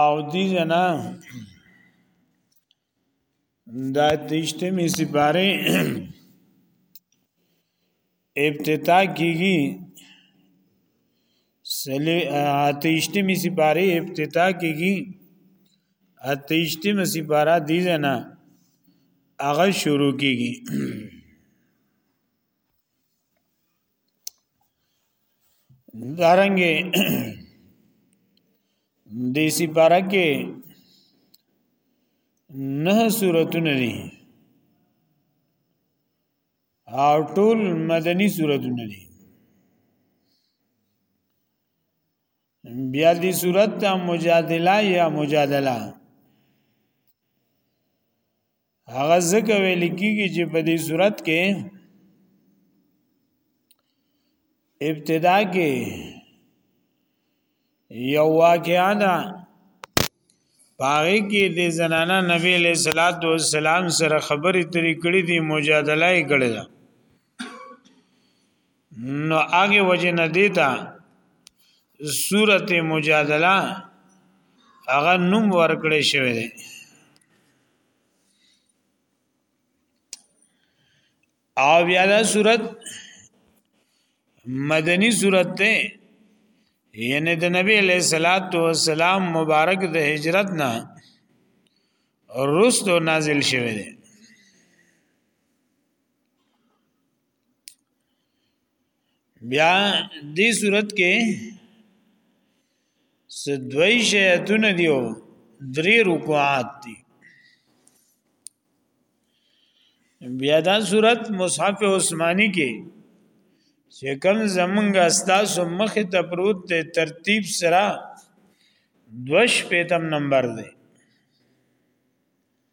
او دی جنا دا تشتمی سپاره ابتدا کیږي سلی اتیشتمی سپاره ابتدا کیږي اتیشتمی سپاره دی جنا هغه شروع کیږي دارنګه دیسی پارا کې نه صورتونه دي او ټول مدني صورتونه دي بیا دې صورت مجادله یا مجادله هغه ځکه ویل کیږي چې په دې صورت کې ابتدا کې یو واقعا ده پاره کې د زنانه نبی له صلوات و سلام سره خبرې ترې کړې دي مجادله یې کړې ده نو هغه وجه نه دیتا سورته مجادله هغه نوم ورکړې شوی دی او بیا دا صورت مدنی صورت ته یعنی د نبی علیہ الصلات والسلام مبارک د هجرت نه رستو نازل شوه دی بیا دې صورت کې سدوی شیعتون دیو دری رکوعات دی بیا دا صورت مصحف عثماني کې چې کوم زمونږ استاسو مخ ته پروت دی ترتیب سره دوش پیتم نمبر دی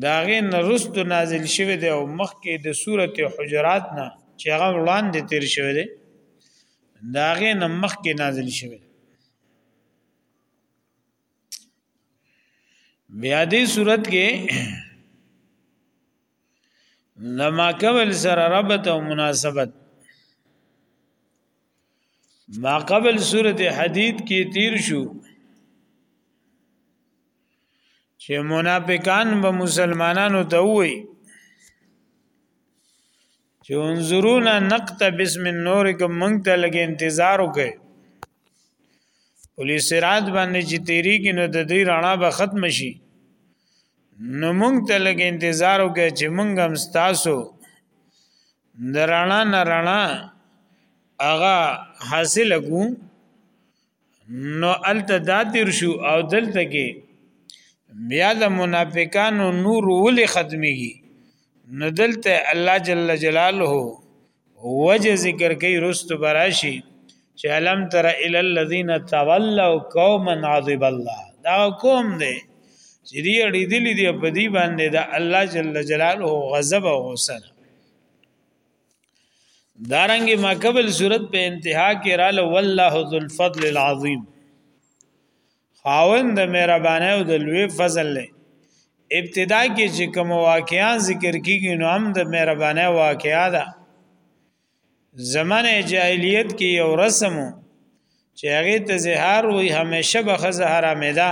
داغه نرستو نازل شوی دی او مخکې د سورته حجرات نه چې هغه وړاندې تیر شوی دی داغه نه مخکې نازل شوی دی بیا دې صورت کې نما قبل سره ربط او مناسبت ما قبل سورته حدید کې تیر شو چې منافقان به مسلمانانو ته وایي چې انظرونا نقت بسم النور کوم مونږ ته لګ انتظار وکړي پولیس رات باندې چې تیری کې نو د دې رڼا به ختم شي نو مونږ ته لګ انتظار وکړي چې مونږ هم ستاسو د رڼا نه رڼا هغه حاصل کو نو الته دا تیر شو او دلته کې بیا د منافقانو نور ولې ختميږي نو دلته الله جل جلاله وجه ذکر کوي رست براشي چې علم تر ال الذين تولوا قوما عذب الله دا قوم دی چې دی اړې دي دي په دې باندې دا الله جل جلاله غضب او غصه دارنګ ما قبل صورت په انتها کې را له والله ذو الفضل العظیم خاوند د مهربانه او د لوی فضل له ابتدا کې چې کوم واقعیا ذکر کیږي نو هم د مهربانه واقعیا ده زمانه جاهلیت کې یو رسم چې هغه ته زهار وي همیشه به خزه حرامه ده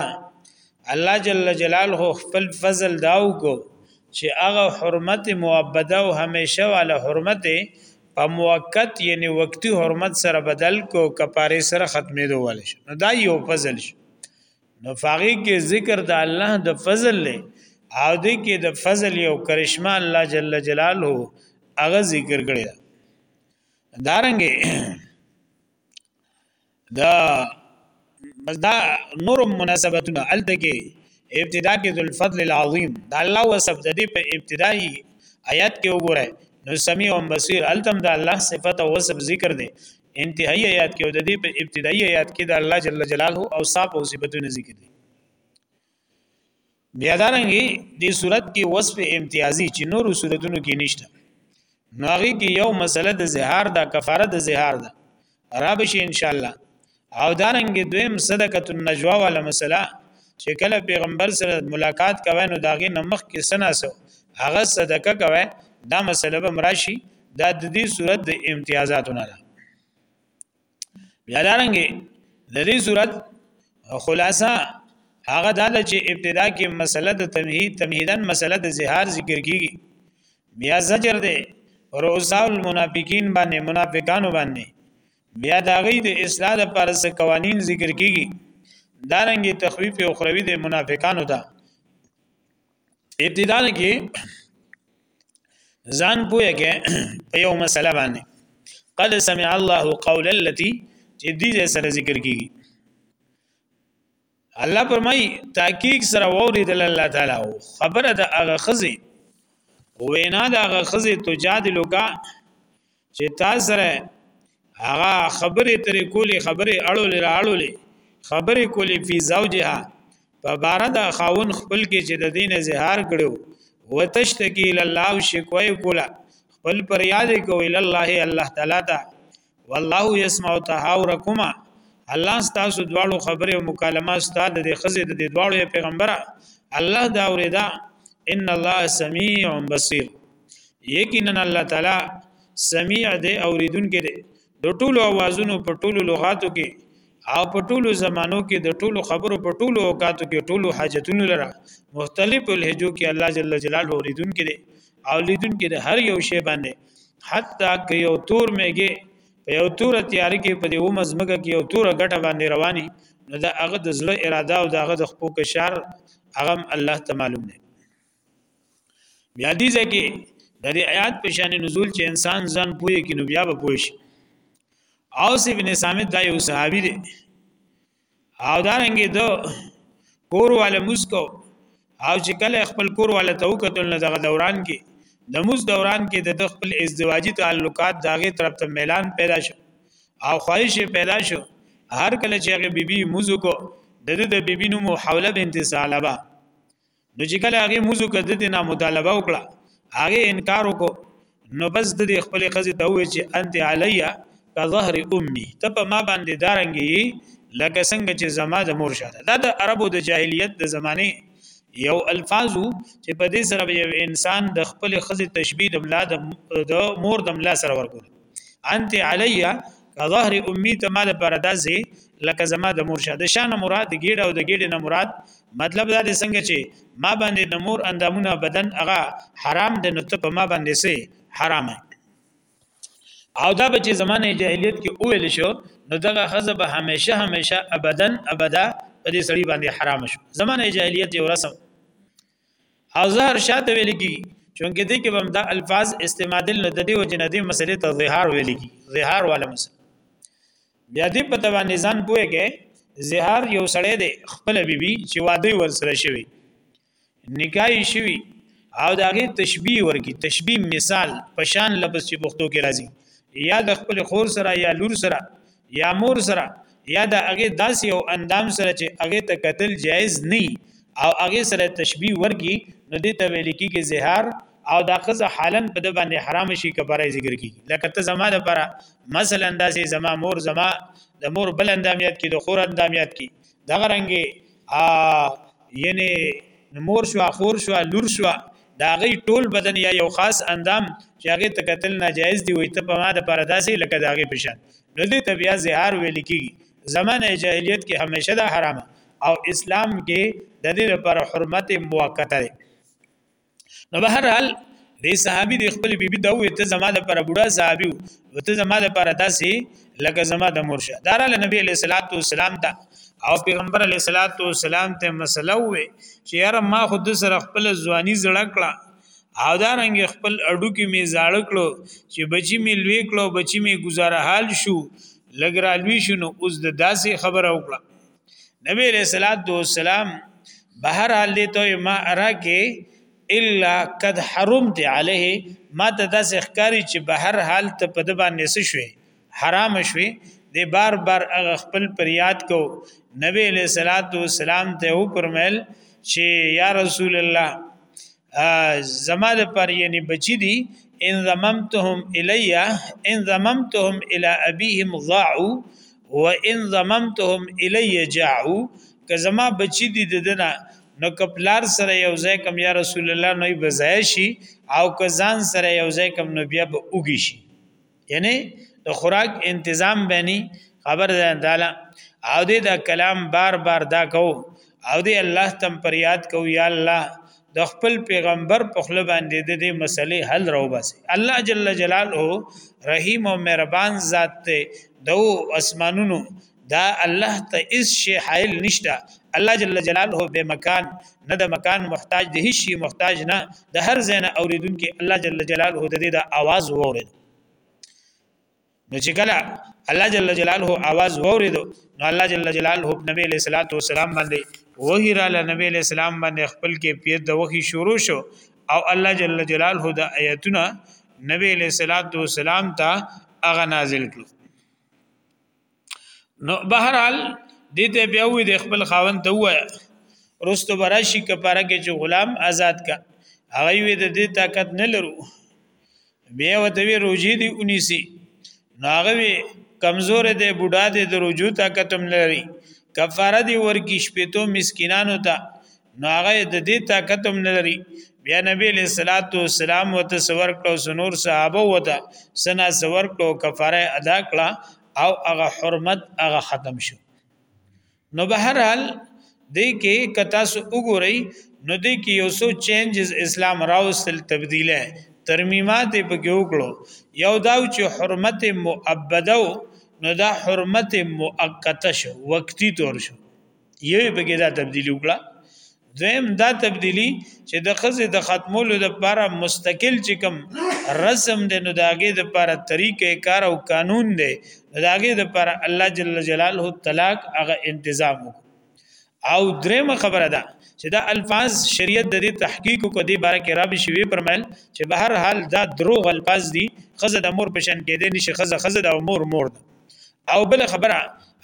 الله جل جلاله خپل فضل داو کو چې هغه حرمت مؤبده او همیشه والا حرمت په موقت یعنی وقتی حرمت سره بدل کو کپاره سره ختمې دوه شي نو دا یو فضل شي نو فقې کې ذکر د الله د فضل له او دې کې د فضل یو کرشمه الله جل جلاله هغه ذکر کړی دارنګه دا بس دا نور مناسبتونه الته کې ابتدا کې ذل فضل العظیم دا الله وصف د دې په ابتدایي آیات کې وګورئ نو سمیع او بصیر التم دا الله صفت او وصف ذکر دی انتهایی آیات کې او د دې په ابتدایي آیات کې دا الله جل جلاله او صاحب او صفاتونه ذکر دي بیا دا رنګي دې صورت کې وصف امتیازي چې نورو صورتونو کې نشته نو هغه کې یو مسله د زهار دا کفاره د زهار ده را بشي ان شاء الله او دا رنګي دویم صدقه النجوا ولا مسله چې کله پیغمبر سره ملاقات کوي نو داغه نمخ کې سناسو هغه صدقه کوي دا مسله به مراشي دا د دې صورت د امتیازاتونه ده بیا دارنګ د دې صورت خلاصہ هغه دا چې ابتدا کې مسله د تمهید تمهیدن مسله د زهار ذکر کیږي بیا زجر ده روزا المنافقین باندې منافقانو باندې بیا دا غي د اصلاح لپاره څه قوانین ذکر کیږي دارنګي تخویف او خروی د منافقانو ده ابتدا کې ځان پوهه کې په یو مسله باندې قد سمع الله قول التي چې دې سره ذکر کیږي الله پرمای تحقیق سره وریدل الله تعالی خبره د هغه خزي وینا د هغه خزي تجادلو کا چې تاسو سره هغه خبرې ترې کولې خبرې اړولې را اړولې خبرې کولې فی زوجها په بار د خاون خپل کې چې د دین زهار کړو وتشتکی لله شکوي کولا خپل پر یاد کوي لله الله تعالی ته والله يسمع تهاوركما الله ستاسو دواړو خبره او مکالمه ستاسو د خزې د دواړو پیغمبره الله دا اوریدا ان الله سميع بصير یقینا الله تعالی سمیع دی اوریدونکې دی د ټولو اوازونو په ټولو لغاتو کې او په ټولو زمانو کې د ټولو خبرو په ټولو اوقاتو کې ټولو حاجتونو لره مختلف لهجو کې الله جل جلاله اوریدونکې دی او لیدونکې د هر یو شی باندې حتی که یو تور میږي په یو تور تیار کې په دې و مزمګه کې یو تور غټه باندې رواني نو دا هغه د زړه اراده او دا هغه د خپل کشار هغه الله ته معلوم دی بیا دې ځکه د دې آیات په شان نزول چې انسان ځان پوهه کې نو بیا به پوه شي او سی بن سامت دا یو صحابي دی او دا رنګ دو کور والا مسکو او چې کله خپل کور والا ته وکتل نه دغه دوران کې د موز دوران کې د خپل ازدواجی تعلقات داغه طرف ته ميلان پیدا شو او خواهش پیدا شو هر کله چې هغه بیبي موزو کو د د بیبي نوم حوله بنت ثعلبه نو چې کله هغه موضوع کده دې نه مطالبه وکړه هغه انکار وکړو نو بس د خپل خزه ته وی چې انت علیا کا ظهر امي ته په ما باندې دارنګي لکه څنګه چې زما د مور شاته دا د عربو د جاهلیت د زمانه یو الفاظو چې په دې سره یو انسان د خپل خزه تشبیه د ملا د مور د ملا سره ورکول انت علی ظهر امی ته مال پر دازه لکه زما د مور شاده شان مراد ګیډه او د ګیډه نه مراد مطلب دا دی څنګه چې ما باندې د مور اندامونه بدن هغه حرام دي نو ته په ما باندې سه حرام او دا به چې زمانه جاهلیت کې اویل شو نو دغه خزه به همیشه همیشه ابدن ابدا په دې سړی باندې حرام شو زمانه جاهلیت یو رسم او ظهر شاته ویل کی چونکه دې کې بمدا الفاظ استعمال نه د دې وجه نه دې مسلې ته ظهار ویل کی ظهار والا مسله بیا دې په تبع نظام پوهه ظهار یو سړی دی خپل بیبي چې واده ور سره شوی نکاح شوی او داغه تشبیه ورکی تشبیه مثال پشان لفظ چې پښتو کې راځي یا د خپل خور سره یا لور سره یا مور سره یا د هغه داسې یو اندام سره چې هغه ته قتل جایز نه او هغه سره تشبیه ورکی نو دې ته ویل کېږي زهار او دا خزه حالن په د باندې حرام شي کبره ذکر کی لکه ته زما د پره مثلا اندازې زما مور زما د مور بل اندامیت کې د خور اندامیت کې دغه رنګې یعنی مور شوا خور شوا لور شوا دا غي ټول بدن یا یو خاص اندام چې هغه ته قتل ناجایز دی وي ته په ما د پر داسې لکه داغه پشان نو دې ته بیا زهار ویل کیږي زمانه جاهلیت کې همیشه دا حرامه او اسلام کې د دې لپاره حرمت موقته ده نو به هر حال دی صحابي د خپل بیبي دا وې ته زما د پر بوډا صحابي و ته زما د پر داسې لکه زما د مرشه دار له نبی علیہ الصلوۃ والسلام ته او پیغمبر علیہ الصلوۃ والسلام ته مسله وې چې یار ما خود سره خپل ځواني زړه کړه او دا رنګ خپل اډو کې می زاړه کړو چې بچی می لوی کړو بچی می گزاره حال شو لګرالوی شنو اوس د داسې خبره وکړه نبی علیہ الصلوۃ والسلام بهر حال دې ته ما اراکه الا قد حرمت عليه ما ته داسې ښکاری چې بهر حال ته په د باندې څه شوي حرام شوي دی بار بار هغه خپل پریاد کو نبی علیہ الصلوۃ والسلام ته و پرمل چې یا رسول الله زما د پر یعنی بچی دي ان ضممتهم الیا ان ضممتهم الى ابيهم ضاعوا و ان ضممتهم الی جاءو که زما بچی دی ددنه نو کپلار سره یو ځای کم یا رسول الله نو بزای شي او که ځان سره یو ځای کم نو بیا به اوږي شي یعنی د خوراک انتظام بني خبر ده تعالی او دې دا کلام بار بار دا کو او دې الله تم پر یاد کو یا الله د خپل پیغمبر په خله باندې د دې مسلې حل راوباسي الله جل جلاله رحیم او مهربان ذات ته دو اسمانونو دا الله ته اس شی حائل نشته الله جل جلاله به مکان نه د مکان محتاج د هیڅ شي محتاج نه د هر زنه اوریدونکو الله جل جلاله د دې د आवाज وورید نو چې کله الله جل جلاله आवाज وورید نو الله جل جلاله نبی علیہ الصلوۃ والسلام باندې وحی را نبی علیہ السلام باندې خپل کې پیر د وحی شروع شو او الله جل جلاله د آیاتونه نبی علیہ الصلوۃ والسلام ته اغه نازل کړو نو بهرحال دې ته بیا وې د خپل خاون ته وایا رستو براشي کپاره کې چې غلام آزاد کا هغه وې د دې طاقت نه لرو بیا وته وی روجی دی اونیسی ناغوی کمزور دی بوډا دی د روجو طاقت هم لري کفاره دی ورکی شپېتو مسکینانو ته ناغه د دې طاقت هم لري بیا نبی له صلوات و سلام وته سور کړو سنور صحابه وته سنا سور کړو کفاره ادا کړه او هغه حرمت هغه ختم شو نو به هر حال دې کې کتا سو وګورئ نو دې کې یو څو چینجز اسلام راوستل تبدیله ترمیمات په کې وکړو یو دا چې حرمت مؤبده نو دا حرمت مؤقته شو وقتی طور شو یو په کې دا تبدیلی وکړه دویم دا تبدیلی چې د خزه د ختمولو د لپاره مستقل چې کوم رسم دی نو داګه د لپاره طریقې کار او قانون دی داګه د لپاره الله جل جلاله طلاق هغه تنظیم او دریم خبره ده چې دا الفاظ شریعت د دې تحقیق کو دې باره کې رابي شوی پرمل چې به هر حال دا دروغ الفاظ دي خزه د مور پشن کې دې نشي خزه خزه د مور مور ده او بل خبره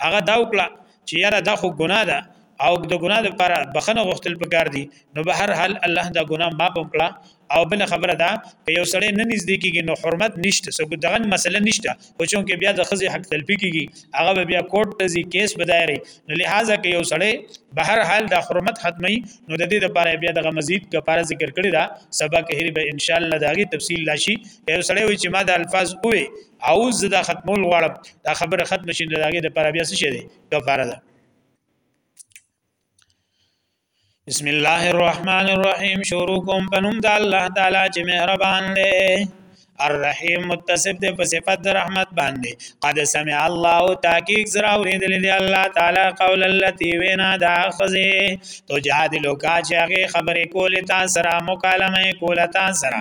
هغه دا وکړه چې یاره دا خو ګناه ده او د ګناه لپاره بخنه غوښتل پکار دي نو به هر حال الله دا ګناه ما په کړه او بل خبره ده که یو سړی نه نږدې کیږي نو حرمت نشته سګو دغه مسله نشته خو چون کې بیا د خزي حق تلفي کیږي هغه بیا کوټ ته ځي کیس بدایري نو لہذا که یو سړی به هر حال دا حرمت ختمي نو د دې لپاره بیا دغه مزید کفاره ذکر کړی دا سبق هری به ان شاء الله داغي تفصیل لاشي که یو سړی وي چې ما د الفاظ اوه عوض زه دا ختمول غواړم دا خبره ختم شي دا هغه د پر بیا څه شي دی کفاره ده بسم الله الرحمن الرحیم شروع کوم پنوم د الله تعالی چې مهربان دی الرحیم متصف دی په صفت د رحمت باندې قد سمع الله تحقیق زرا اوریدل دی الله تعالی قول التي وینا دا خزه تو جادلو کا چې هغه خبرې کولې تا سره مکالمه کولې تا سره